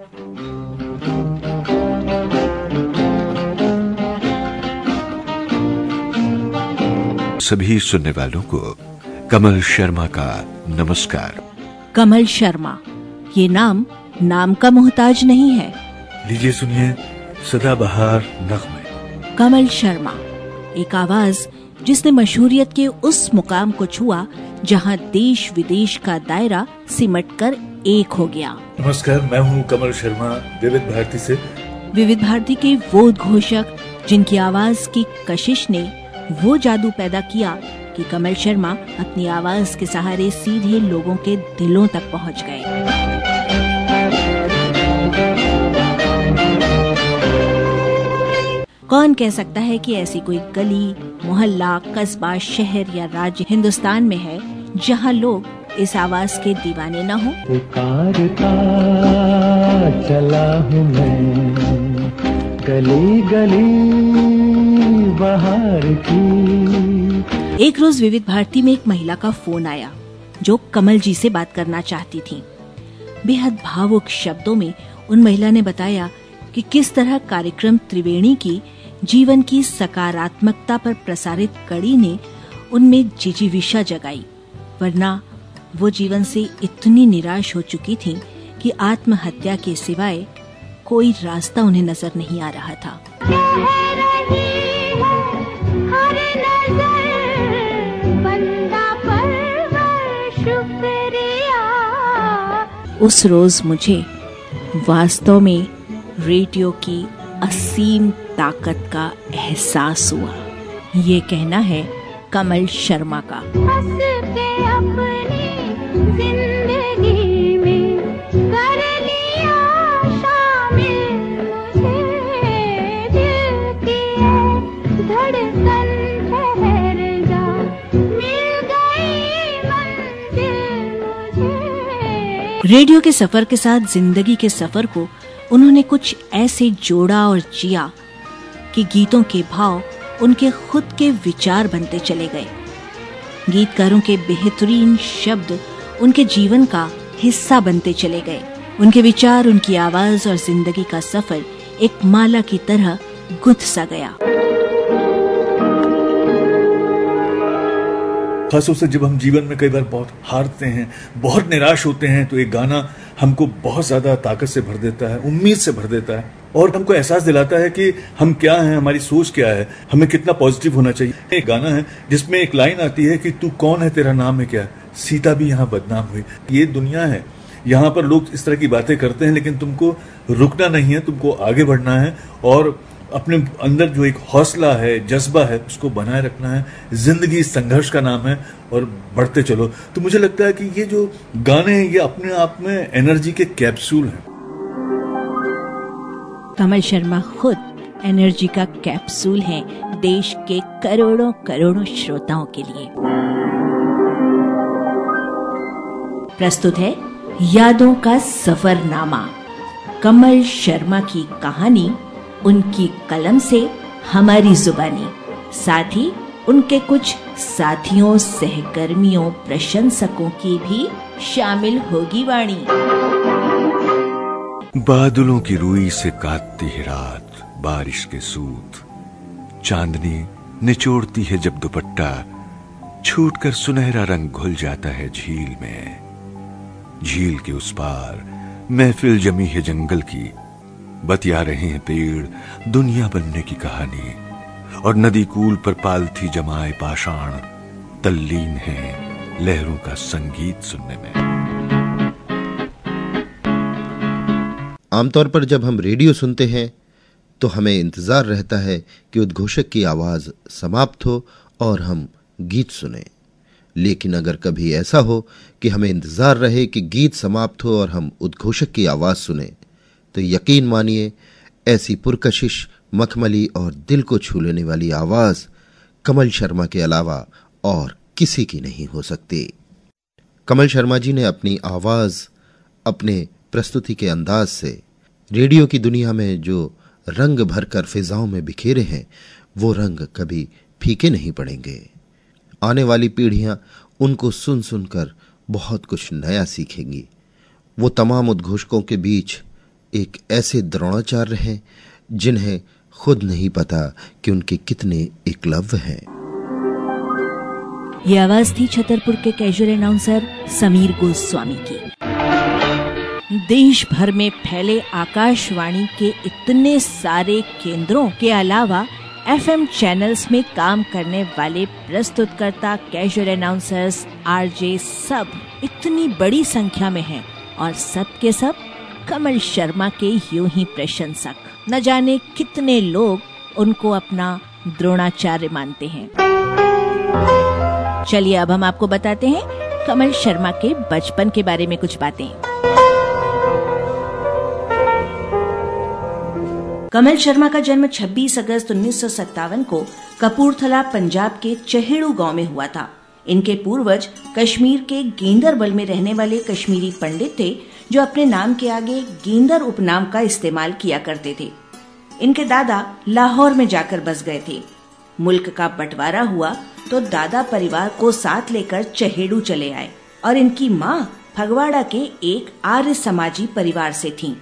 सभी सुनने वालों को कमल शर्मा का नमस्कार। कमल शर्मा ये नाम नाम का मोहताज नहीं है। लीजिए सुनिए सदाबहार नगमे। कमल शर्मा एक आवाज़ जिसने मशहूरियत के उस मुकाम को छुआ जहाँ देश विदेश का दायरा सिमट कर एक हो गया। नमस्कार मैं हूँ कमल शर्मा विविध भारती से। विविध भारती के वो उद्घोषक जिनकी आवाज़ की कशिश ने वो जादू पैदा किया कि कमल शर्मा अपनी आवाज़ के सहारे सीधे लोगों के दिलों तक पहुँच गए। कौन कह सकता है कि ऐसी कोई गली मोहल्ला कस्बा शहर या राज्य हिंदुस्तान में है जहाँ लोग इस आवाज़ के दीवाने न हो। पुकारता चला हूँ मैं। गली गली बाहर की। एक रोज विविध भारती में एक महिला का फ़ोन आया जो कमल जी से बात करना चाहती थी। बेहद भावुक शब्दों में उन महिला ने बताया कि किस तरह कार्यक्रम त्रिवेणी की जीवन की सकारात्मकता पर प्रसारित कड़ी ने उनमें जिजीविषा जगाई वरना वो जीवन से इतनी निराश हो चुकी थी कि आत्महत्या के सिवाय कोई रास्ता उन्हें नज़र नहीं आ रहा था। उस रोज मुझे वास्तव में रेडियो की असीम ताकत का एहसास हुआ। ये कहना है कमल शर्मा का। रेडियो के सफ़र के साथ, ज़िंदगी के सफ़र को उन्होंने कुछ ऐसे जोड़ा और जिया कि गीतों के भाव उनके खुद के विचार बनते चले गए। गीतकारों के बेहतरीन शब्द उनके जीवन का हिस्सा बनते चले गए। उनके विचार, उनकी आवाज़ और ज़िंदगी का सफ़र एक माला की तरह गुथ सा गया। खासतौर से जब हम जीवन में कई बार बहुत हारते हैं, बहुत निराश होते हैं तो एक गाना हमको बहुत ज़्यादा ताकत से भर देता है, उम्मीद से भर देता है और हमको एहसास दिलाता है कि हम क्या हैं, हमारी सोच क्या है, हमें कितना पॉजिटिव होना चाहिए। एक गाना है जिसमें एक लाइन आती है कि तू कौन है, तेरा नाम है क्या? सीता भी यहाँ बदनाम हुई। ये दुनिया है। यहाँ पर लोग इस तरह की बातें करते हैं, लेकिन तुमको रुकना नहीं है, तुमको आगे बढ़ना है और अपने अंदर जो एक हौसला है, जज्बा है, उसको बनाए रखना है। ज़िंदगी संघर्ष का नाम है और बढ़ते चलो। तो मुझे लगता है कि ये जो गाने हैं, ये अपने आप में एनर्जी के कैप्सूल हैं। कमल शर्मा खुद एनर्जी का कैप्सूल है देश के करोड़ों करोड़ों श्रोताओं के लिए। प्रस्तुत है यादों का सफरनामा। कमल शर्मा की कहानी, उनकी कलम से हमारी जुबानी। साथ ही उनके कुछ साथियों, सहकर्मियों, प्रशंसकों की भी शामिल होगी वाणी। बादलों की रुई से काटती है रात, बारिश के सूत। चांदनी निचोड़ती है जब दुपट्टा, छूटकर सुनहरा रंग घुल जाता है झील में। झील के उस पार महफिल जमी है जंगल की। बतिया रहे हैं पेड़, दुनिया बनने की कहानी। और नदी कूल पर पालथी जमाए पाषाण, तल्लीन है लहरों का संगीत सुनने में। आमतौर पर जब हम रेडियो सुनते हैं तो हमें इंतज़ार रहता है कि उद्घोषक की आवाज़ समाप्त हो और हम गीत सुने। लेकिन अगर कभी ऐसा हो कि हमें इंतज़ार रहे कि गीत समाप्त हो और हम उद्घोषक की आवाज़ सुने तो यकीन मानिए, ऐसी पुरकशिश, मखमली और दिल को छू लेने वाली आवाज़ कमल शर्मा के अलावा और किसी की नहीं हो सकती। कमल शर्मा जी ने अपनी आवाज़ अपने प्रस्तुति के अंदाज से रेडियो की दुनिया में जो रंग भरकर फिजाओं में बिखेरे हैं, वो रंग कभी फीके नहीं पड़ेंगे। आने वाली पीढ़ियाँ उनको सुन सुनकर बहुत कुछ नया सीखेंगी। वो तमाम उद्घोषकों के बीच एक ऐसे द्रोणाचार्य हैं, जिन्हें खुद नहीं पता कि उनके कितने एकलव्य हैं। ये आवाज़ थी छतरपुर के कैजुअल अनाउंसर समीर गोस्वामी की। देश भर में फैले आकाशवाणी के इतने सारे केंद्रों के अलावा एफएम चैनल्स में काम करने वाले प्रस्तुतकर्ता कैजुअल अनाउंसर्स आरजे सब इतनी बड़ी संख्या में हैं और सब के सब कमल शर्मा के यूँ ही प्रशंसक। न जाने कितने लोग उनको अपना द्रोणाचार्य मानते हैं। चलिए अब हम आपको बताते हैं कमल शर्मा के बचपन के बारे में कुछ बातें। कमल शर्मा का जन्म 26 अगस्त उन्नीस सौ सत्तावन को कपूरथला, पंजाब के चहेड़ू गाँव में हुआ था। इनके पूर्वज कश्मीर के गेंदरबल में रहने वाले कश्मीरी पंडित थे, जो अपने नाम के आगे गेंदर उपनाम का इस्तेमाल किया करते थे। इनके दादा लाहौर में जाकर बस गए थे। मुल्क का बंटवारा हुआ तो दादा परिवार को साथ लेकर चहेड़ू चले आए और इनकी माँ फगवाड़ा के एक आर्य समाजी परिवार से थीं।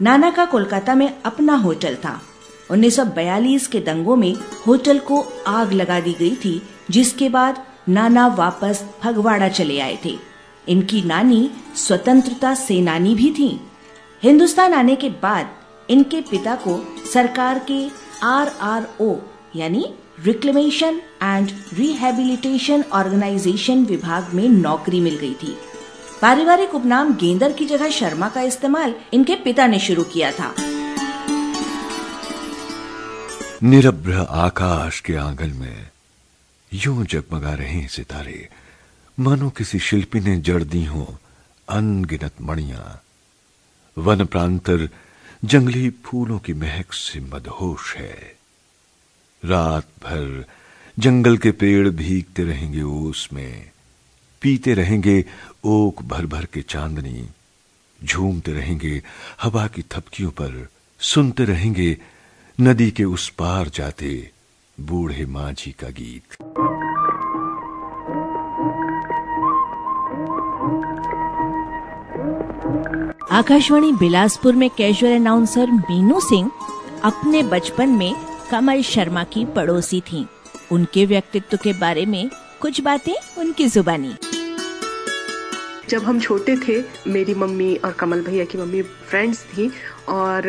नाना का कोलकाता में अपना होटल था। 1942 के दंगों में होटल को आग लगा दी गई थी, जिसके बाद नाना वापस फगवाड़ा चले आए थे। इनकी नानी स्वतंत्रता सेनानी भी थी। हिंदुस्तान आने के बाद इनके पिता को सरकार के आर आर ओ, यानी रिक्लेमेशन एंड रिहेबिलिटेशन ऑर्गेनाइजेशन विभाग में नौकरी मिल गई थी। पारिवारिक उपनाम गेंदर की जगह शर्मा का इस्तेमाल इनके पिता ने शुरू किया था। निरभ्र आकाश के आँगन में यूँ जगमगा रहे सितारे। मानो किसी शिल्पी ने जड़ दी हो अनगिनत मणिया। वन प्रांतर जंगली फूलों की महक से मदहोश है। रात भर जंगल के पेड़ भीगते रहेंगे ओस में। पीते रहेंगे ओक भर भर के चांदनी, झूमते रहेंगे हवा की थपकियों पर, सुनते रहेंगे नदी के उस पार जाते बूढ़े माझी का गीत आकाशवाणी बिलासपुर में कैजुअल अनाउंसर मीनू सिंह अपने बचपन में कमल शर्मा की पड़ोसी थीं। उनके व्यक्तित्व के बारे में कुछ बातें उनकी जुबानी। जब हम छोटे थे, मेरी मम्मी और कमल भैया की मम्मी फ्रेंड्स थी और,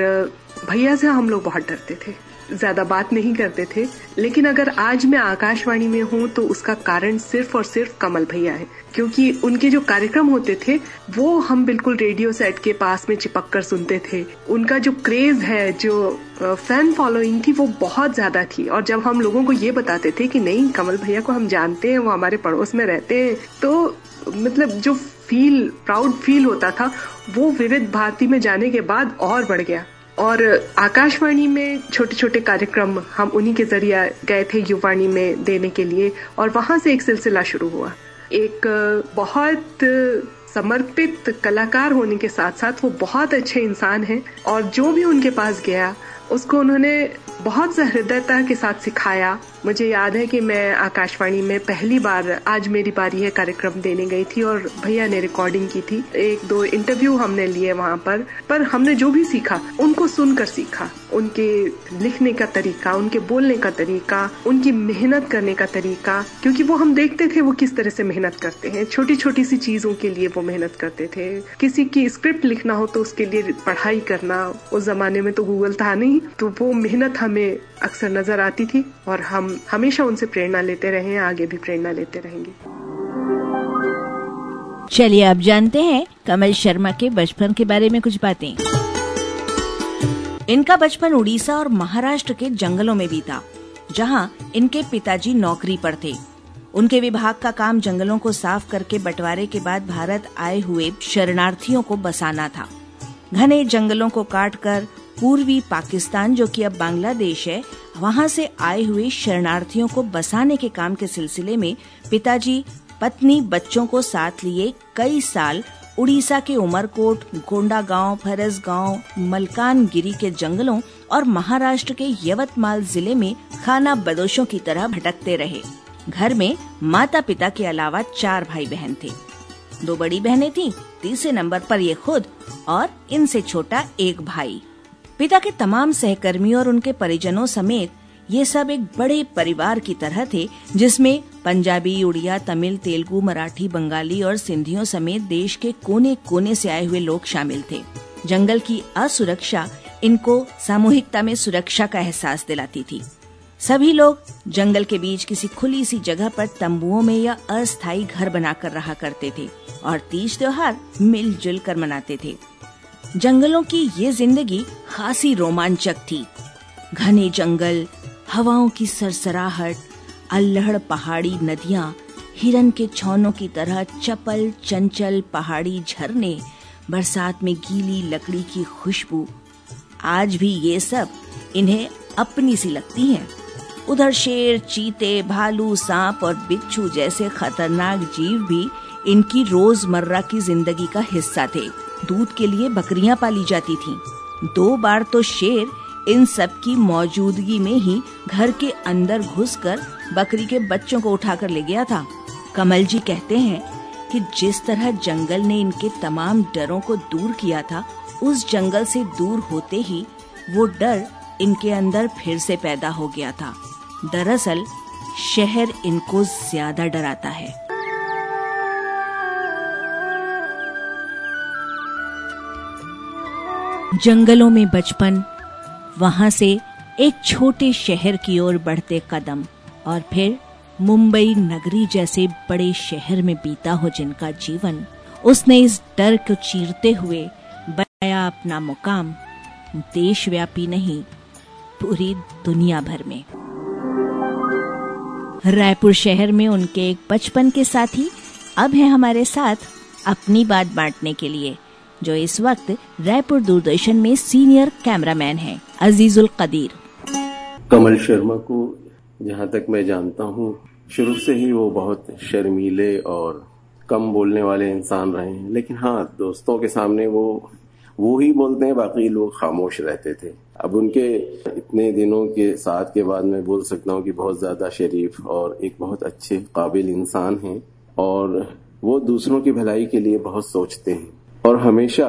भैया से हम लोग बहुत डरते थे। ज़्यादा बात नहीं करते थे। लेकिन अगर आज मैं आकाशवाणी में हूँ तो उसका कारण सिर्फ़ और सिर्फ़ कमल भैया है। क्योंकि उनके जो कार्यक्रम होते थे, वो हम बिल्कुल रेडियो सेट के पास में चिपक कर सुनते थे। उनका जो क्रेज है, जो फ़ैन फॉलोइंग थी वो बहुत ज़्यादा थी। और जब हम लोगों को ये बताते थे कि नहीं, कमल भैया को हम जानते हैं, वो हमारे पड़ोस में रहते हैं तो मतलब जो फील प्राउड फील होता था, वो विविध भारती में जाने के बाद और बढ़ गया। और आकाशवाणी में छोटे छोटे कार्यक्रम हम उन्हीं के ज़रिए गए थे युवाणी में देने के लिए और वहाँ से एक सिलसिला शुरू हुआ। एक बहुत समर्पित कलाकार होने के साथ साथ वो बहुत अच्छे इंसान हैं और जो भी उनके पास गया, उसको उन्होंने बहुत सहृदयता के साथ सिखाया मुझे याद है कि मैं आकाशवाणी में पहली बार आज मेरी बारी है कार्यक्रम देने गई थी और भैया ने रिकॉर्डिंग की थी। एक दो इंटरव्यू हमने लिए वहाँ पर पर हमने जो भी सीखा, उनको सुनकर सीखा। उनके लिखने का तरीका, उनके बोलने का तरीका, उनकी मेहनत करने का तरीका, क्योंकि वो हम देखते थे वो किस तरह से मेहनत करते हैं। छोटी छोटी सी चीज़ों के लिए वो मेहनत करते थे। किसी की स्क्रिप्ट लिखना हो तो उसके लिए पढ़ाई करना, उस जमाने में तो गूगल था नहीं तो वो मेहनत हमें अक्सर नज़र आती थी और हम हमेशा उनसे प्रेरणा लेते रहे, आगे भी प्रेरणा लेते रहेंगे। चलिए, अब जानते हैं कमल शर्मा के बचपन के बारे में कुछ बातें। इनका बचपन उड़ीसा और महाराष्ट्र के जंगलों में बीता, जहाँ इनके पिताजी नौकरी पर थे। उनके विभाग का काम जंगलों को साफ़ करके बंटवारे के बाद भारत आए हुए शरणार्थियों को बसाना था। घने जंगलों को काटकर पूर्वी पाकिस्तान जो कि अब बांग्लादेश है वहाँ से आए हुए शरणार्थियों को बसाने के काम के सिलसिले में पिताजी पत्नी बच्चों को साथ लिए कई साल उड़ीसा के उमरकोट गोंडा गाँव फरस गाँव मलकानगिरी के जंगलों और महाराष्ट्र के यवतमाल ज़िले में खाना बदोशों की तरह भटकते रहे। घर में माता पिता के अलावा चार भाई बहन थे। दो बड़ी बहनें थीं, तीसरे नंबर पर ये खुद और इनसे छोटा एक भाई। पिता के तमाम सहकर्मियों और उनके परिजनों समेत ये सब एक बड़े परिवार की तरह थे, जिसमें पंजाबी, उड़िया, तमिल, तेलुगु, मराठी, बंगाली और सिंधियों समेत देश के कोने कोने से आए हुए लोग शामिल थे। जंगल की असुरक्षा इनको सामूहिकता में सुरक्षा का एहसास दिलाती थी। सभी लोग जंगल के बीच किसी खुली सी जगह पर तंबुओं में या अस्थायी घर बनाकर रहा करते थे और तीज त्योहार मिलजुल कर मनाते थे। जंगलों की ये ज़िंदगी खासी रोमांचक थी। घने जंगल, हवाओं की सरसराहट अल्लहड़ पहाड़ी नदियाँ, हिरन के छौनों की तरह चपल, चंचल पहाड़ी झरने, बरसात में गीली लकड़ी की खुशबू। आज भी ये सब इन्हें अपनी सी लगती हैं। उधर शेर, चीते, भालू, सांप और बिच्छू जैसे खतरनाक जीव भी इनकी रोज़मर्रा की ज़िंदगी का हिस्सा थे। दूध के लिए बकरियाँ पाली जाती थीं। दो बार तो शेर इन सब की मौजूदगी में ही घर के अंदर घुसकर बकरी के बच्चों को उठाकर ले गया था। कमल जी कहते हैं कि जिस तरह जंगल ने इनके तमाम डरों को दूर किया था, उस जंगल से दूर होते ही वो डर इनके अंदर फिर से पैदा हो गया था। दरअसल, शहर इनको ज़्यादा डराता है। जंगलों में बचपन, वहाँ से एक छोटे शहर की ओर बढ़ते कदम और फिर मुंबई नगरी जैसे बड़े शहर में बीता हो जिनका जीवन। उसने इस डर को चीरते हुए बनाया अपना मुकाम। देशव्यापी नहीं, पूरी दुनिया भर में। रायपुर शहर में उनके एक बचपन के साथी अब है हमारे साथ अपनी बात बांटने के लिए। जो इस वक्त रायपुर दूरदर्शन में सीनियर कैमरामैन हैं, अजीजुल कदीर। कमल शर्मा को जहाँ तक मैं जानता हूँ, शुरू से ही वो बहुत शर्मीले और कम बोलने वाले इंसान रहे हैं। लेकिन हाँ दोस्तों के सामने वो वो ही बोलते हैं, बाकी लोग खामोश रहते थे। अब उनके इतने दिनों के साथ के बाद मैं बोल सकता हूँ कि बहुत ज़्यादा शरीफ और एक बहुत अच्छे काबिल इंसान हैं और वो दूसरों की भलाई के लिए बहुत सोचते हैं। और हमेशा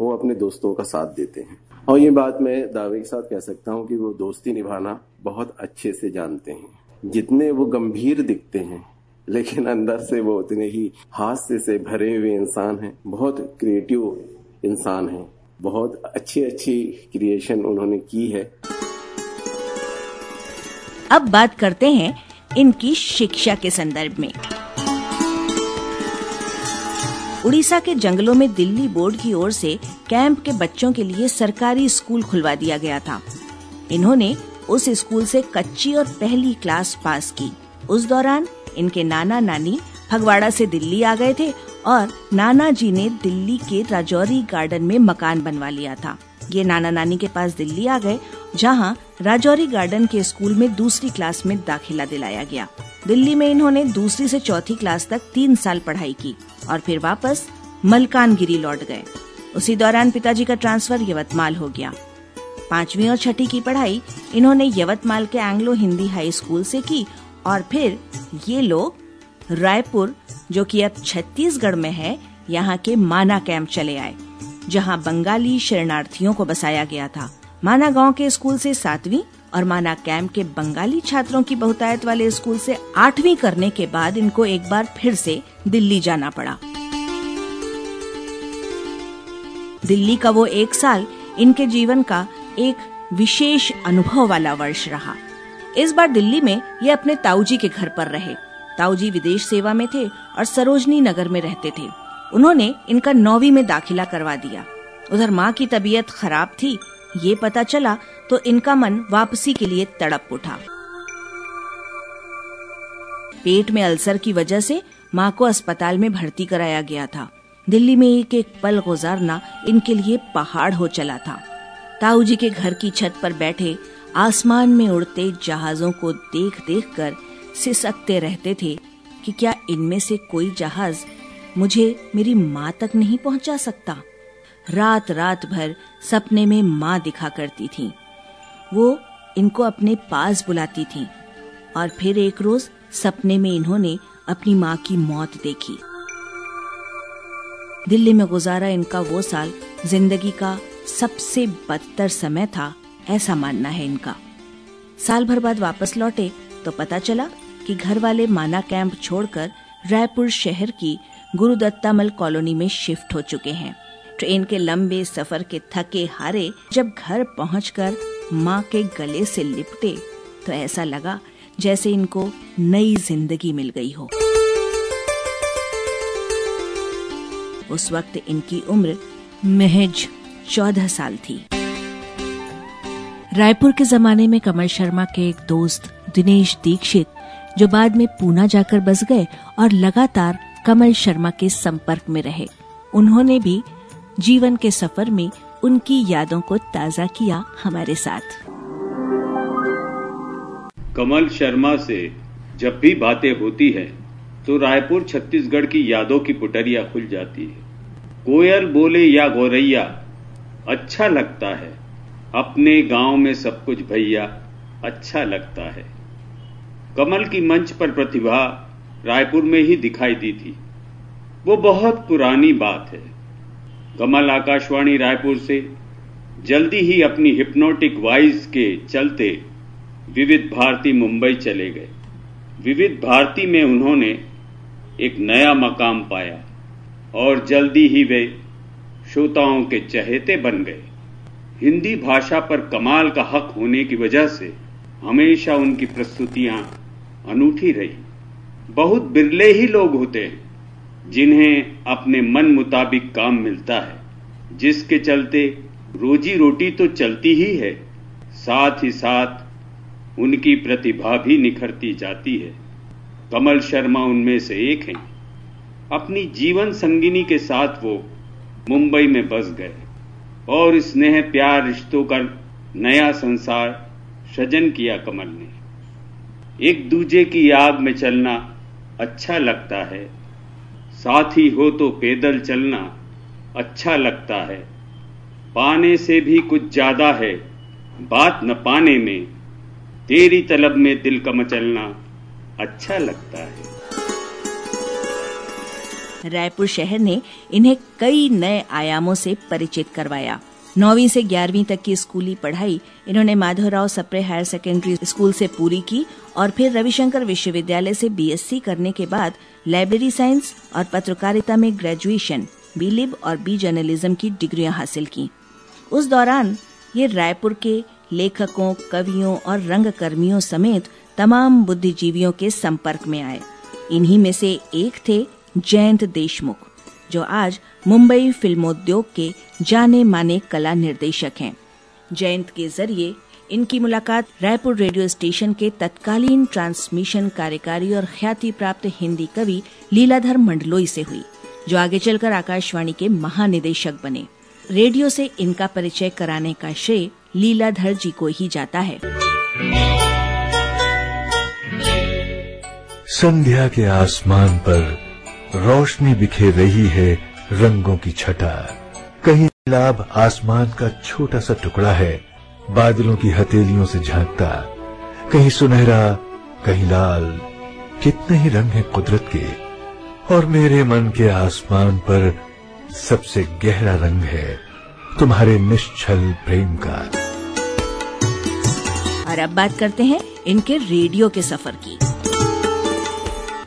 वो अपने दोस्तों का साथ देते हैं। और ये बात मैं दावे के साथ कह सकता हूँ कि वो दोस्ती निभाना बहुत अच्छे से जानते हैं। जितने वो गंभीर दिखते हैं, लेकिन अंदर से वो उतने ही हास्य से भरे हुए इंसान हैं। बहुत क्रिएटिव इंसान हैं। बहुत अच्छी अच्छी क्रिएशन उन्होंने की है। अब बात करते हैं इनकी शिक्षा के संदर्भ में। उड़ीसा के जंगलों में दिल्ली बोर्ड की ओर से कैंप के बच्चों के लिए सरकारी स्कूल खुलवा दिया गया था। इन्होंने उस स्कूल से कच्ची और पहली क्लास पास की। उस दौरान इनके नाना नानी फगवाड़ा से दिल्ली आ गए थे और नाना जी ने दिल्ली के राजौरी गार्डन में मकान बनवा लिया था। ये नाना नानी के पास दिल्ली आ गए, जहाँ राजौरी गार्डन के स्कूल में दूसरी क्लास में दाखिला दिलाया गया। दिल्ली में इन्होंने दूसरी से चौथी क्लास तक तीन साल पढ़ाई की। और फिर वापस मलकानगिरी लौट गए। उसी दौरान पिताजी का ट्रांसफ़र यवतमाल हो गया। पांचवी और छठी की पढ़ाई इन्होंने यवतमाल के एंग्लो हिंदी हाई स्कूल से की और फिर ये लोग रायपुर, जो कि अब छत्तीसगढ़ में है, यहाँ के माना कैंप चले आए, जहाँ बंगाली शरणार्थियों को बसाया गया था। माना गाँव के स्कूल से सातवीं और माना कैंप के बंगाली छात्रों की बहुतायत वाले स्कूल से आठवीं करने के बाद इनको एक बार फिर से दिल्ली जाना पड़ा। दिल्ली का वो एक साल इनके जीवन का एक विशेष अनुभव वाला वर्ष रहा। इस बार दिल्ली में ये अपने ताऊजी के घर पर रहे। ताऊजी विदेश सेवा में थे और सरोजनी नगर में रहते थे। उन्होंने इनका नौवीं में दाखिला करवा दिया। उधर माँ की तबीयत खराब थी, ये पता चला तो इनका मन वापसी के लिए तड़प उठा। पेट में अल्सर की वजह से माँ को अस्पताल में भर्ती कराया गया था। दिल्ली में एक एक पल गुजारना इनके लिए पहाड़ हो चला था। ताऊ जी के घर की छत पर बैठे आसमान में उड़ते जहाजों को देख देख कर सिसकते रहते थे कि क्या इनमें से कोई जहाज़ मुझे मेरी माँ तक नहीं पहुँचा सकता। रात रात भर सपने में माँ दिखा करती थी। वो इनको अपने पास बुलाती थी और फिर एक रोज सपने में इन्होंने अपनी माँ की मौत देखी। दिल्ली में गुजारा इनका वो साल ज़िंदगी का सबसे बदतर समय था, ऐसा मानना है इनका। साल भर बाद वापस लौटे तो पता चला कि घर वाले माना कैंप छोड़कर रायपुर शहर की गुरुदत्तामल कॉलोनी में शिफ्ट हो चुके हैं। ट्रेन के लंबे सफ़र के थके हारे जब घर पहुंचकर माँ के गले से लिपटे तो ऐसा लगा जैसे इनको नई ज़िंदगी मिल गई हो। उस वक्त इनकी उम्र महज चौदह साल थी। रायपुर के जमाने में कमल शर्मा के एक दोस्त दिनेश दीक्षित, जो बाद में पूना जाकर बस गए और लगातार कमल शर्मा के संपर्क में रहे। उन्होंने भी जीवन के सफ़र में उनकी यादों को ताज़ा किया हमारे साथ। कमल शर्मा से जब भी बातें होती है तो रायपुर छत्तीसगढ़ की यादों की पुटरिया खुल जाती है। कोयल बोले या गोरैया अच्छा लगता है। अपने गाँव में सब कुछ भैया अच्छा लगता है। कमल की मंच पर प्रतिभा रायपुर में ही दिखाई दी थी। वो बहुत पुरानी बात है। कमल आकाशवाणी रायपुर से। जल्दी ही अपनी हिप्नोटिक वाइज के चलते विविध भारती मुंबई चले गए। विविध भारती में उन्होंने एक नया मकाम पाया और जल्दी ही वे श्रोताओं के चहेते बन गए। हिंदी भाषा पर कमाल का हक होने की वजह से हमेशा उनकी प्रस्तुतियाँ अनूठी रही। बहुत बिरले ही लोग होते हैं। जिन्हें अपने मन मुताबिक काम मिलता है, जिसके चलते रोजी रोटी तो चलती ही है, साथ ही साथ उनकी प्रतिभा भी निखरती जाती है। कमल शर्मा उनमें से एक हैं। अपनी जीवन संगिनी के साथ वो मुंबई में बस गए और स्नेह प्यार रिश्तों का नया संसार सृजन किया कमल ने। एक दूजे की आग में चलना अच्छा लगता है। साथ ही हो तो पैदल चलना अच्छा लगता है। पाने से भी कुछ ज़्यादा है। बात न पाने में, तेरी तलब में दिल का मचलना अच्छा लगता है। रायपुर शहर ने इन्हें कई नए आयामों से परिचित करवाया। नौवीं से ग्यारहवीं तक की स्कूली पढ़ाई इन्होंने Madhavrao Sapre higher secondary school से पूरी की और फिर रविशंकर विश्वविद्यालय से बीएससी करने के बाद लाइब्रेरी साइंस और पत्रकारिता में ग्रेजुएशन बी लिब और बी जर्नलिज्म की डिग्रियाँ हासिल की। उस दौरान ये रायपुर के लेखकों, कवियों और रंगकर्मियों समेत तमाम बुद्धिजीवियों के संपर्क में आए। इन्हीं में से एक थे जयंत देशमुख। जो आज मुंबई फिल्मोद्योग के जाने माने कला निर्देशक हैं। जयंत के ज़रिए इनकी मुलाकात रायपुर रेडियो स्टेशन के तत्कालीन ट्रांसमिशन कार्यकारी और ख्याति प्राप्त हिंदी कवि लीलाधर मंडलोई से हुई, जो आगे चलकर आकाशवाणी के महानिदेशक बने। रेडियो से इनका परिचय कराने का श्रेय लीलाधर जी को ही जाता है। संध्या के आसमान पर रोशनी बिखेर रही है रंगों की छटा कहीं लाभ आसमान का छोटा सा टुकड़ा है, बादलों की हथेलियों से झांकता। कहीं सुनहरा, कहीं लाल, कितने ही रंग हैं कुदरत के। और मेरे मन के आसमान पर सबसे गहरा रंग है तुम्हारे निश्चल प्रेम का। और अब बात करते हैं इनके रेडियो के सफ़र की।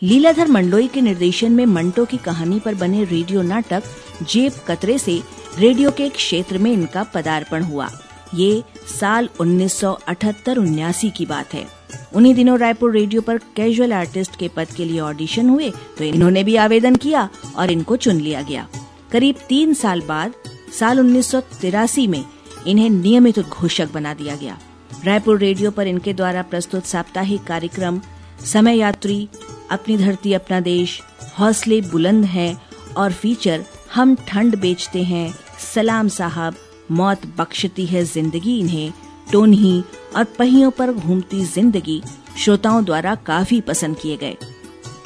लीलाधर मंडोई के निर्देशन में मंटो की कहानी पर बने रेडियो नाटक जेब कतरे से रेडियो के क्षेत्र में इनका पदार्पण हुआ। ये साल 1978-79 की बात है। उन्हीं दिनों रायपुर रेडियो पर कैजुअल आर्टिस्ट के पद के लिए ऑडिशन हुए तो इन्होंने भी आवेदन किया और इनको चुन लिया गया। करीब तीन साल बाद, साल उन्नीस सौ तिरासी में इन्हें नियमित उद्घोषक बना दिया गया। रायपुर रेडियो पर इनके द्वारा प्रस्तुत साप्ताहिक कार्यक्रम समय यात्री अपनी धरती, अपना देश। हौसले बुलंद हैं और फीचर हम ठंड बेचते हैं। सलाम साहब, मौत बख्शती है ज़िंदगी इन्हें। टोनही और पहियों पर घूमती ज़िंदगी श्रोताओं द्वारा काफ़ी पसंद किए गए।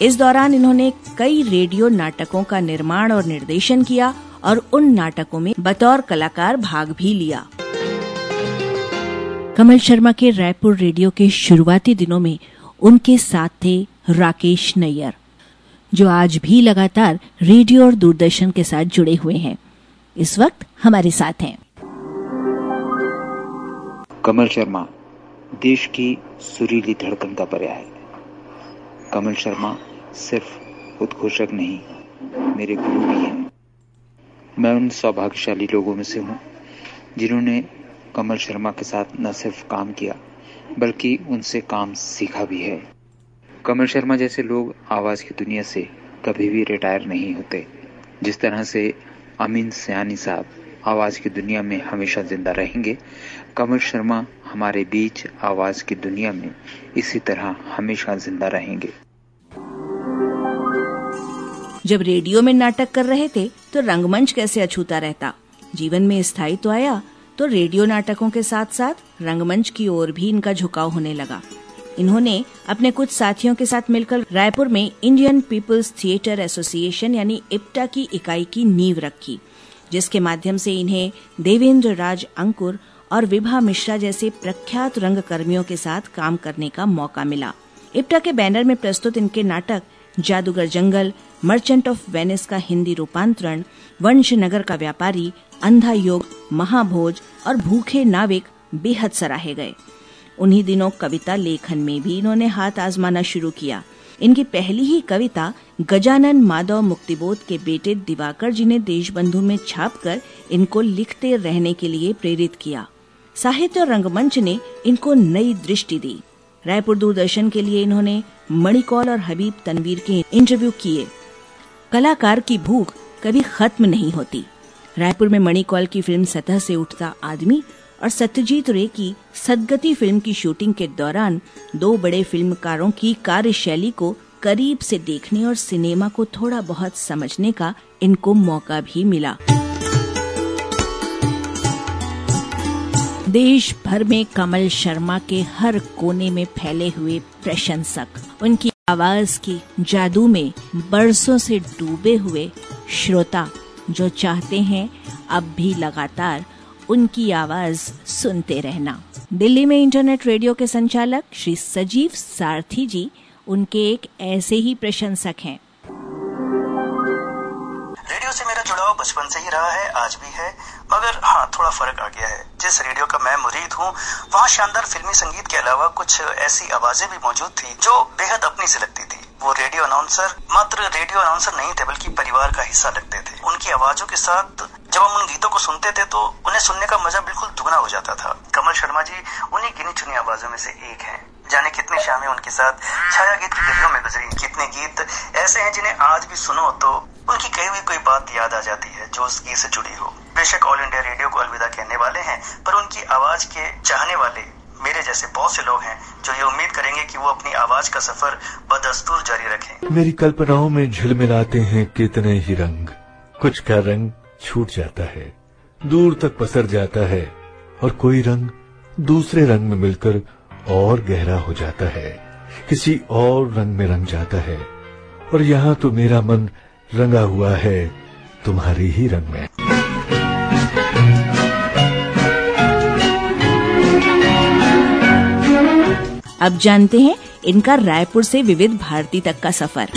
इस दौरान इन्होंने कई रेडियो नाटकों का निर्माण और निर्देशन किया और उन नाटकों में बतौर कलाकार भाग भी लिया। कमल शर्मा के रायपुर रेडियो के शुरुआती दिनों में उनके साथ थे राकेश नैयर, जो आज भी लगातार रेडियो और दूरदर्शन के साथ जुड़े हुए हैं। इस वक्त हमारे साथ हैं। कमल शर्मा, देश की सुरीली धड़कन का पर्याय। कमल शर्मा सिर्फ़ उद्घोषक नहीं, मेरे गुरु भी हैं। मैं उन सौभाग्यशाली लोगों में से हूँ, जिन्होंने कमल शर्मा के साथ न सिर्फ़ काम किया, बल्कि उनसे काम सीखा भी है। कमल शर्मा जैसे लोग आवाज़ की दुनिया से कभी भी रिटायर नहीं होते। जिस तरह से अमीन सयानी साहब आवाज़ की दुनिया में हमेशा ज़िंदा रहेंगे कमल शर्मा हमारे बीच आवाज़ की दुनिया में इसी तरह हमेशा ज़िंदा रहेंगे। जब रेडियो में नाटक कर रहे थे तो रंगमंच कैसे अछूता रहता? जीवन में स्थायित्व तो आया तो रेडियो नाटकों के साथ साथ रंगमंच की ओर भी इनका झुकाव होने लगा। इन्होंने अपने कुछ साथियों के साथ मिलकर रायपुर में इंडियन पीपल्स थिएटर एसोसिएशन यानी इप्टा की इकाई की नींव रखी, जिसके माध्यम से इन्हें देवेंद्र राज अंकुर और विभा मिश्रा जैसे प्रख्यात रंग कर्मियों के साथ काम करने का मौका मिला। इप्टा के बैनर में प्रस्तुत इनके नाटक, जादूगर जंगल, मर्चेंट ऑफ़ वेनिस का हिंदी रूपांतरण वंश नगर का व्यापारी, अंधा योग, महाभोज और भूखे नाविक बेहद सराहे गए। उन्हीं दिनों कविता लेखन में भी इन्होंने हाथ आजमाना शुरू किया। इनकी पहली ही कविता गजानन माधव मुक्तिबोध के बेटे दिवाकर जी ने देशबंधु में छापकर इनको लिखते रहने के लिए प्रेरित किया। साहित्य और रंगमंच ने इनको नई दृष्टि दी। रायपुर दूरदर्शन के लिए इन्होंने मणिकौल और हबीब तनवीर के इंटरव्यू किए। कलाकार की भूख कभी खत्म नहीं होती। रायपुर में मणिकौल की फ़िल्म सतह से उठता आदमी और सत्यजीत रे की सदगति फ़िल्म की शूटिंग के दौरान दो बड़े फिल्मकारों की कार्यशैली को करीब से देखने और सिनेमा को थोड़ा बहुत समझने का इनको मौका भी मिला। देश भर में कमल शर्मा के हर कोने में फैले हुए प्रशंसक, उनकी आवाज़ की जादू में बरसों से डूबे हुए श्रोता जो चाहते हैं अब भी लगातार उनकी आवाज़ सुनते रहना। दिल्ली में इंटरनेट रेडियो के संचालक श्री सजीव सारथी जी, उनके एक ऐसे ही प्रशंसक हैं। रेडियो से मेरा जुड़ाव बचपन से ही रहा है, आज भी है, मगर हाँ थोड़ा फ़र्क आ गया है। जिस रेडियो का मैं मुरीद हूँ, वहाँ शानदार फिल्मी संगीत के अलावा कुछ ऐसी आवाज़ें भी मौजूद थी, जो बेहद अपनी से लगती थी। वो रेडियो अनाउंसर मात्र रेडियो अनाउंसर नहीं थे, बल्कि परिवार का हिस्सा लगते थे। उनकी आवाजों के साथ जब हम उन गीतों को सुनते थे तो उन्हें सुनने का मज़ा बिल्कुल दुगना हो जाता था। कमल शर्मा जी उन्हीं गिनी चुनी आवाजों में से एक हैं। जाने कितने शामें उनके साथ छाया गीत की गलियों में गुजरी। कितने गीत ऐसे हैं जिन्हें आज भी सुनो तो उनकी कही हुई कोई बात याद आ जाती है, जो उस गीत से जुड़ी हो। बेशक ऑल इंडिया रेडियो को अलविदा कहने वाले हैं, पर उनकी आवाज़ के चाहने वाले मेरे जैसे बहुत से लोग हैं जो ये उम्मीद करेंगे कि वो अपनी आवाज़ का सफ़र बदस्तूर जारी रखें। मेरी कल्पनाओं में झिलमिलाते हैं कितने ही रंग। कुछ का रंग छूट जाता है, दूर तक पसर जाता है, और कोई रंग दूसरे रंग में मिलकर और गहरा हो जाता है। किसी और रंग में रंग जाता है, और यहाँ तो मेरा मन रंगा हुआ है तुम्हारी ही रंग में। अब जानते हैं इनका रायपुर से विविध भारती तक का सफ़र।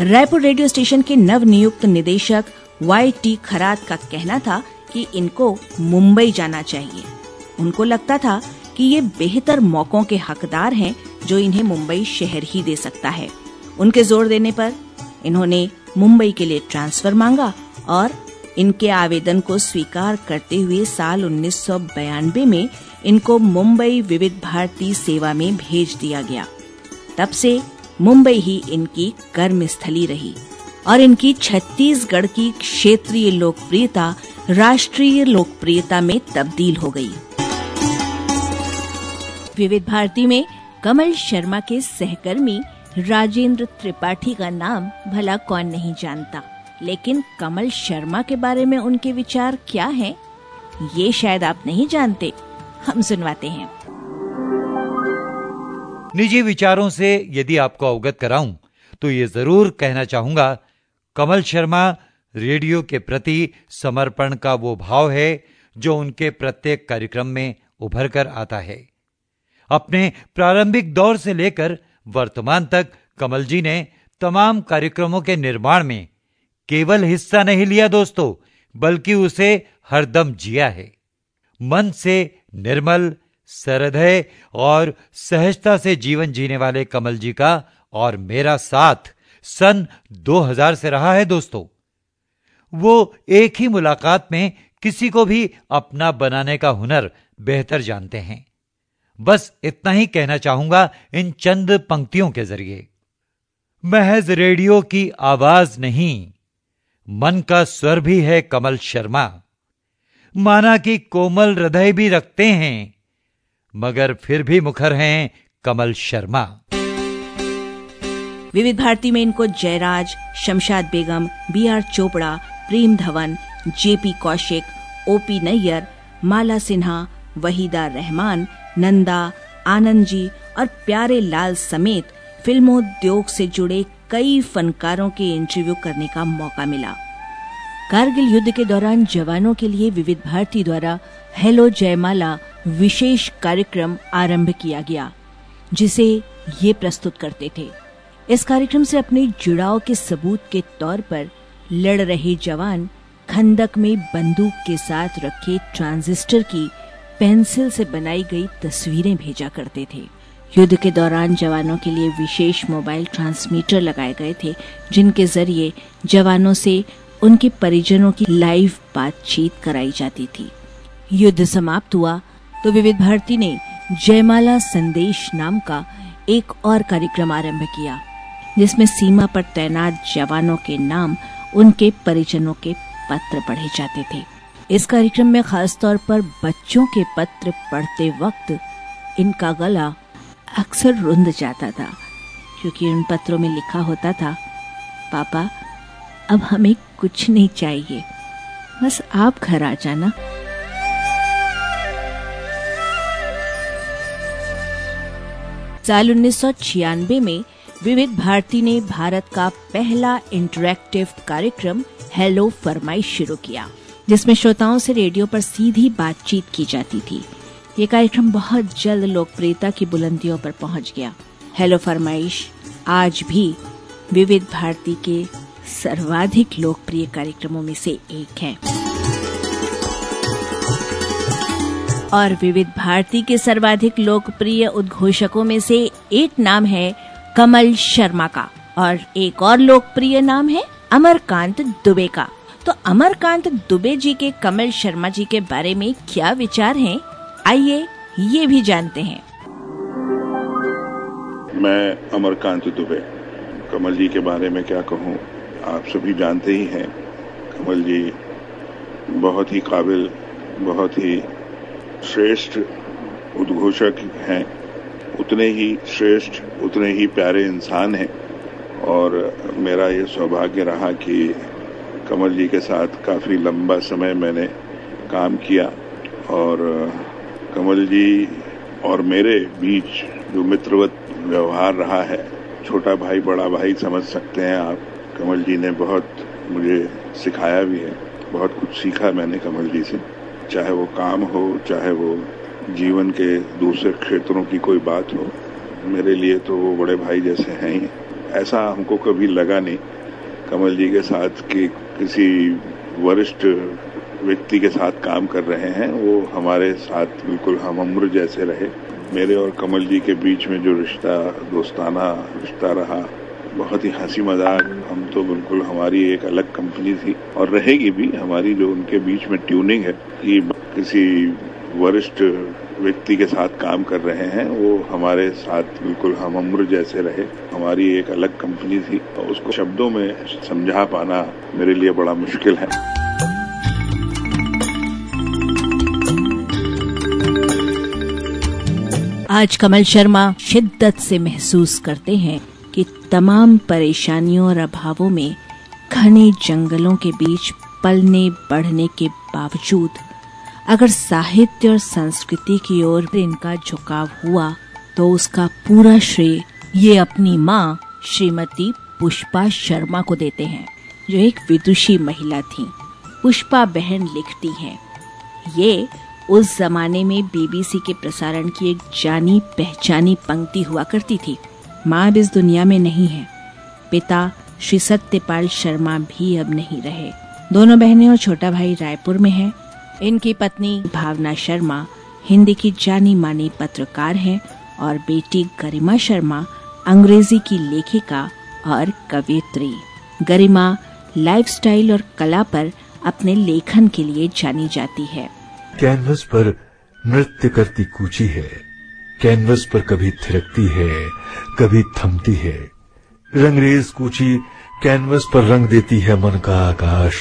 रायपुर रेडियो स्टेशन के नव नियुक्त निदेशक वाई टी खरात का कहना था कि इनको मुंबई जाना चाहिए। उनको लगता था कि ये बेहतर मौकों के हकदार हैं जो इन्हें मुंबई शहर ही दे सकता है। उनके ज़ोर देने पर इन्होंने मुंबई के लिए ट्रांसफ़र मांगा और इनके आवेदन को स्वीकार करते हुए साल उन्नीस में इनको मुंबई विविध भारती सेवा में भेज दिया गया तब से मुंबई ही इनकी कर्म स्थली रही और इनकी छत्तीसगढ़ की क्षेत्रीय लोकप्रियता राष्ट्रीय लोकप्रियता में तब्दील हो गई विविध भारती में कमल शर्मा के सहकर्मी राजेंद्र त्रिपाठी का नाम भला कौन नहीं जानता, लेकिन कमल शर्मा के बारे में उनके विचार क्या हैं? ये शायद आप नहीं जानते हम सुनवाते हैं। निजी विचारों से यदि आपको अवगत कराऊं तो ये ज़रूर कहना चाहूँगा, कमल शर्मा रेडियो के प्रति समर्पण का वो भाव है, जो उनके प्रत्येक कार्यक्रम में उभर कर आता है। अपने प्रारंभिक दौर से लेकर वर्तमान तक कमल जी ने तमाम कार्यक्रमों के निर्माण में केवल हिस्सा नहीं लिया दोस्तों, बल्कि उसे हरदम जिया है। मन से निर्मल सरदय और सहजता से जीवन जीने वाले कमल जी का और मेरा साथ सन 2000 से रहा है दोस्तों। वो एक ही मुलाकात में किसी को भी अपना बनाने का हुनर बेहतर जानते हैं। बस इतना ही कहना चाहूँगा इन चंद पंक्तियों के ज़रिए। महज रेडियो की आवाज़ नहीं, मन का स्वर भी है कमल शर्मा। माना कि कोमल हृदय भी रखते हैं, मगर फिर भी मुखर हैं कमल शर्मा। विविध भारती में इनको Jairaj, Shamshad Begum B R Chopra, Prem Dhawan, JP Kaushik, OP Nayyar, Mala Sinha, Waheeda Rehman, Nanda Anand ji और प्यारे लाल समेत फिल्मोद्योग से जुड़े कई फनकारों के इंटरव्यू करने का मौका मिला। कारगिल युद्ध के दौरान जवानों के लिए विविध भारती द्वारा हेलो जयमाला विशेष कार्यक्रम आरंभ किया गया, जिसे ये प्रस्तुत करते थे। इस कार्यक्रम से अपने जुड़ाव के सबूत के तौर पर लड़ रहे जवान खंदक में बंदूक के साथ रखे ट्रांजिस्टर की पेंसिल से बनाई गई तस्वीरें भेजा करते थे। युद्ध के दौरान जवानों के लिए विशेष मोबाइल ट्रांसमीटर लगाए गए थे, जिनके ज़रिए जवानों से उनके परिजनों की लाइव बातचीत कराई जाती थी। युद्ध समाप्त हुआ तो विविध भारती ने जयमाला संदेश नाम का एक और कार्यक्रम आरंभ किया, जिसमें सीमा पर तैनात जवानों के नाम उनके परिजनों के पत्र पढ़े जाते थे। इस कार्यक्रम में खासतौर पर बच्चों के पत्र पढ़ते वक्त इनका गला अक्सर रुंध जाता था, क्योंकि उन पत्रों में लिखा होता था, पापा, अब हमें कुछ नहीं चाहिए। बस आप घर आ जाना। साल उन्नीस में विविध भारती ने भारत का पहला इंटरैक्टिव कार्यक्रम हेलो फरमाइश शुरू किया, जिसमें श्रोताओं से रेडियो पर सीधी बातचीत की जाती थी। ये कार्यक्रम बहुत जल्द लोकप्रियता की बुलंदियों पर पहुँच गया। हेलो फरमाइश आज भी विविध भारती के सर्वाधिक लोकप्रिय कार्यक्रमों में से एक है। और विविध भारती के सर्वाधिक लोकप्रिय उद्घोषकों में से एक नाम है कमल शर्मा का और एक और लोकप्रिय नाम है अमरकांत दुबे का। तो अमरकांत दुबे जी के कमल शर्मा जी के बारे में क्या विचार हैं? आइए ये भी जानते हैं। मैं अमरकांत दुबे। कमल जी के बारे में क्या कहूँ? आप सभी जानते ही हैं, कमल जी बहुत ही काबिल, बहुत ही श्रेष्ठ उद्घोषक हैं। उतने ही श्रेष्ठ, उतने ही प्यारे इंसान हैं। और मेरा ये सौभाग्य रहा कि कमल जी के साथ काफ़ी लंबा समय मैंने काम किया। और कमल जी और मेरे बीच जो मित्रवत व्यवहार रहा है, छोटा भाई, बड़ा भाई समझ सकते हैं आप। कमल जी ने बहुत मुझे सिखाया भी है। बहुत कुछ सीखा मैंने कमल जी से। चाहे वो काम हो, चाहे वो जीवन के दूसरे क्षेत्रों की कोई बात हो, मेरे लिए तो वो बड़े भाई जैसे हैं ही। ऐसा हमको कभी लगा नहीं। कमल जी के साथ कि किसी वरिष्ठ व्यक्ति के साथ काम कर रहे हैं, वो हमारे साथ बिल्कुल हम उम्र जैसे रहे। मेरे और कमल जी के बीच में जो रिश्ता, दोस्ताना रिश्ता रहा बहुत ही हँसी मज़ाक हम तो बिल्कुल हमारी एक अलग कंपनी थी और रहेगी भी। हमारी जो उनके बीच में ट्यूनिंग है कि किसी वरिष्ठ व्यक्ति के साथ काम कर रहे हैं, वो हमारे साथ बिल्कुल हम उम्र जैसे रहे। हमारी एक अलग कंपनी थी उसको शब्दों में समझा पाना मेरे लिए बड़ा मुश्किल है। आज कमल शर्मा शिद्दत से महसूस करते हैं। कि तमाम परेशानियों और अभावों में घने जंगलों के बीच पलने बढ़ने के बावजूद, अगर साहित्य और संस्कृति की ओर इनका झुकाव हुआ तो उसका पूरा श्रेय ये अपनी माँ, श्रीमती पुष्पा शर्मा को देते हैं, जो एक विदुषी महिला थी। पुष्पा बहन लिखती हैं। ये उस जमाने में बीबीसी के प्रसारण की एक जानी पहचानी पंक्ति हुआ करती थी। माँ अब इस दुनिया में नहीं है। पिता श्री सत्यपाल शर्मा भी अब नहीं रहे। दोनों बहनें और छोटा भाई रायपुर में है। इनकी पत्नी भावना शर्मा हिंदी की जानी मानी पत्रकार हैं और बेटी गरिमा शर्मा अंग्रेज़ी की लेखिका और कवियत्री। गरिमा लाइफस्टाइल और कला पर अपने लेखन के लिए जानी जाती है। कैनवस पर नृत्य करती कूची है। कैनवस पर कभी थिरकती है, कभी थमती है। रंगरेज कूची कैनवस पर रंग देती है मन का आकाश,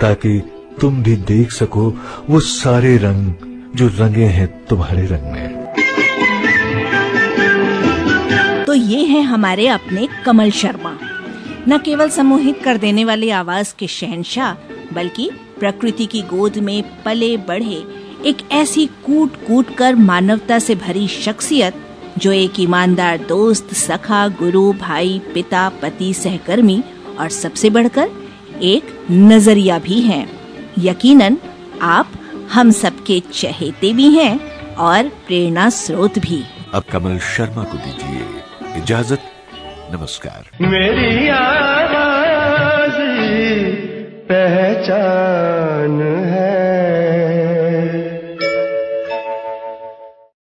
ताकि तुम भी देख सको वो सारे रंग जो रंगे हैं तुम्हारे रंग में। तो ये हैं हमारे अपने कमल शर्मा। न केवल सम्मोहित कर देने वाली आवाज़ के शहनशाह, बल्कि प्रकृति की गोद में पले बढ़े एक ऐसी कूट कूट कर मानवता से भरी शख्सियत जो एक ईमानदार दोस्त सखा गुरु भाई पिता पति सहकर्मी और सबसे बढ़कर एक नज़रिया भी है। यकीनन आप हम सबके चहेते भी हैं और प्रेरणा स्रोत भी। अब कमल शर्मा को दीजिए इजाज़त। नमस्कार। मेरी आवाज़ पहचान